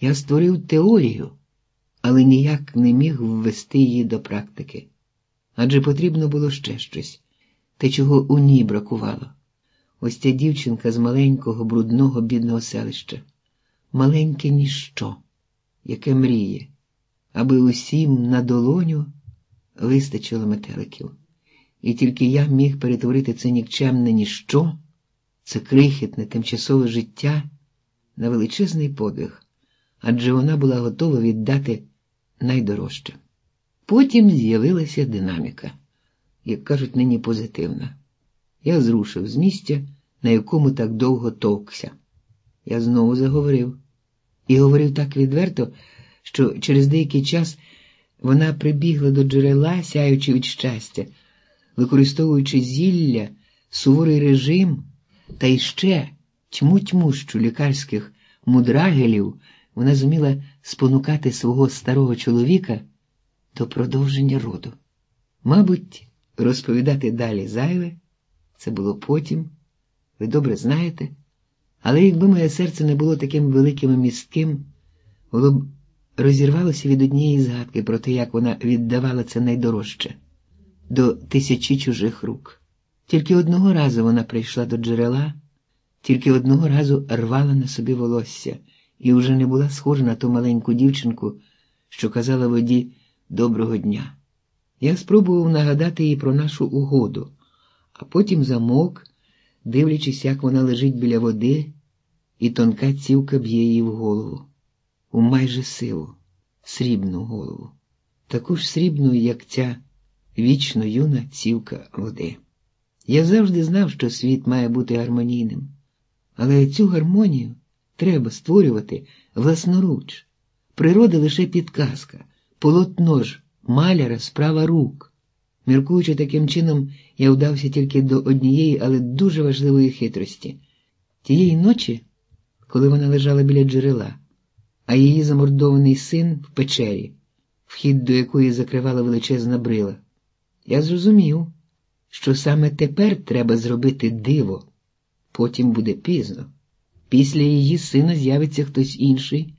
Я створив теорію, але ніяк не міг ввести її до практики. Адже потрібно було ще щось, те, чого у ній бракувало. Ось ця дівчинка з маленького, брудного, бідного селища, маленьке ніщо, яке мріє, аби усім на долоню вистачило метеликів. І тільки я міг перетворити це нікчемне ніщо, це крихітне, тимчасове життя на величезний подвиг, адже вона була готова віддати найдорожче. Потім з'явилася динаміка, як кажуть, нині позитивна. Я зрушив з місця, на якому так довго товкся. Я знову заговорив і говорив так відверто, що через деякий час вона прибігла до джерела, сяючи від щастя, використовуючи зілля, суворий режим та іще тьму тьмущу лікарських мудрагелів, вона зуміла спонукати свого старого чоловіка до продовження роду. Мабуть, розповідати далі зайве, це було потім, ви добре знаєте, але якби моє серце не було таким великим і містким, воно б розірвалося від однієї згадки про те, як вона віддавала це найдорожче до тисячі чужих рук. Тільки одного разу вона прийшла до джерела, тільки одного разу рвала на собі волосся і вже не була схожа на ту маленьку дівчинку, що казала воді доброго дня. Я спробував нагадати їй про нашу угоду, а потім замовк, дивлячись, як вона лежить біля води, і тонка цівка б'є її в голову, у майже силу, срібну голову, таку ж срібну, як ця вічно юна цівка води. Я завжди знав, що світ має бути гармонійним, але цю гармонію треба створювати власноруч. Природа лише підказка, полотно ж маляра справа рук. Міркуючи таким чином, я вдався тільки до однієї, але дуже важливої хитрості. Тієї ночі, коли вона лежала біля джерела, а її замордований син в печері, вхід до якої закривала величезна брила, я зрозумів, що саме тепер треба зробити диво, потім буде пізно. Після її сина з'явиться хтось інший,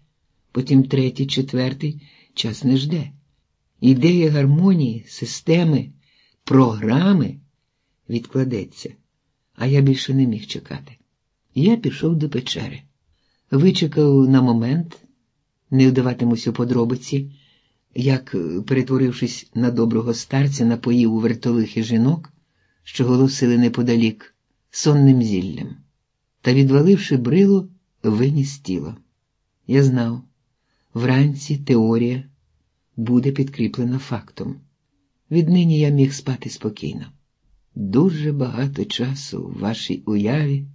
потім третій, четвертий, час не жде. Ідея гармонії, системи, програми відкладеться, а я більше не міг чекати. Я пішов до печери, вичекав на момент, не вдаватимусь у подробиці, як, перетворившись на доброго старця, напоїв у вертових жінок, що голосили неподалік, сонним зіллям, та, відваливши брилу, виніс тіло. Я знав, вранці теорія буде підкріплена фактом. Віднині я міг спати спокійно. Дуже багато часу в вашій уяві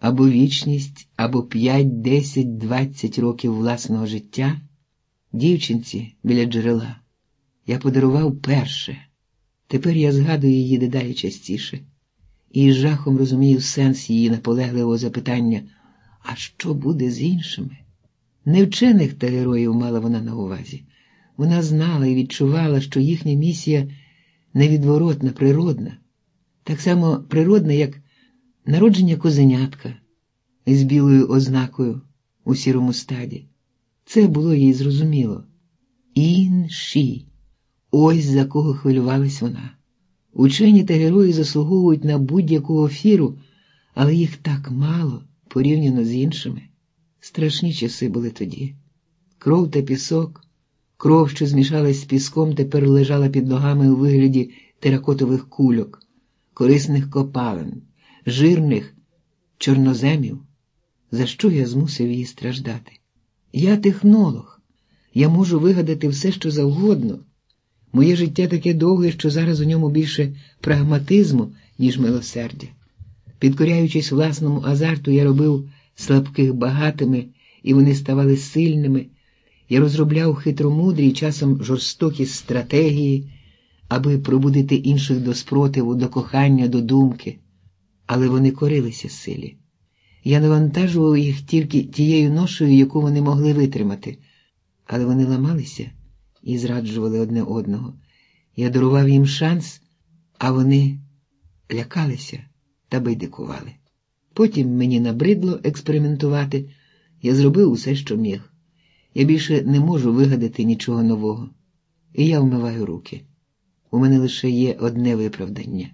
або вічність, або п'ять, десять, двадцять років власного життя, дівчинці біля джерела, я подарував перше. Тепер я згадую її дедалі частіше, і з жахом розумію сенс її наполегливого запитання, а що буде з іншими? Не вчених та героїв мала вона на увазі. Вона знала і відчувала, що їхня місія невідворотна, природна, так само природна, як народження козенятка з білою ознакою у сірому стаді. Це було їй зрозуміло. Інші, ось за кого хвилювалась вона. Учені та герої заслуговують на будь-яку офіру, але їх так мало порівняно з іншими. Страшні часи були тоді. Кров та пісок. Кров, що змішалась з піском, тепер лежала під ногами у вигляді теракотових кульок, корисних копалин, жирних чорноземів. За що я змусив її страждати? Я технолог, я можу вигадати все, що завгодно. Моє життя таке довге, що зараз у ньому більше прагматизму, ніж милосердя. Підкоряючись власному азарту, я робив слабких багатими, і вони ставали сильними. Я розробляв хитромудрі, часом жорстокі стратегії, аби пробудити інших до спротиву, до кохання, до думки, але вони корилися силі. Я навантажував їх тільки тією ношею, яку вони могли витримати, але вони ламалися і зраджували одне одного. Я дарував їм шанс, а вони лякалися та байдикували. Потім мені набридло експериментувати, я зробив усе, що міг. Я більше не можу вигадати нічого нового, і я вмиваю руки. У мене лише є одне виправдання.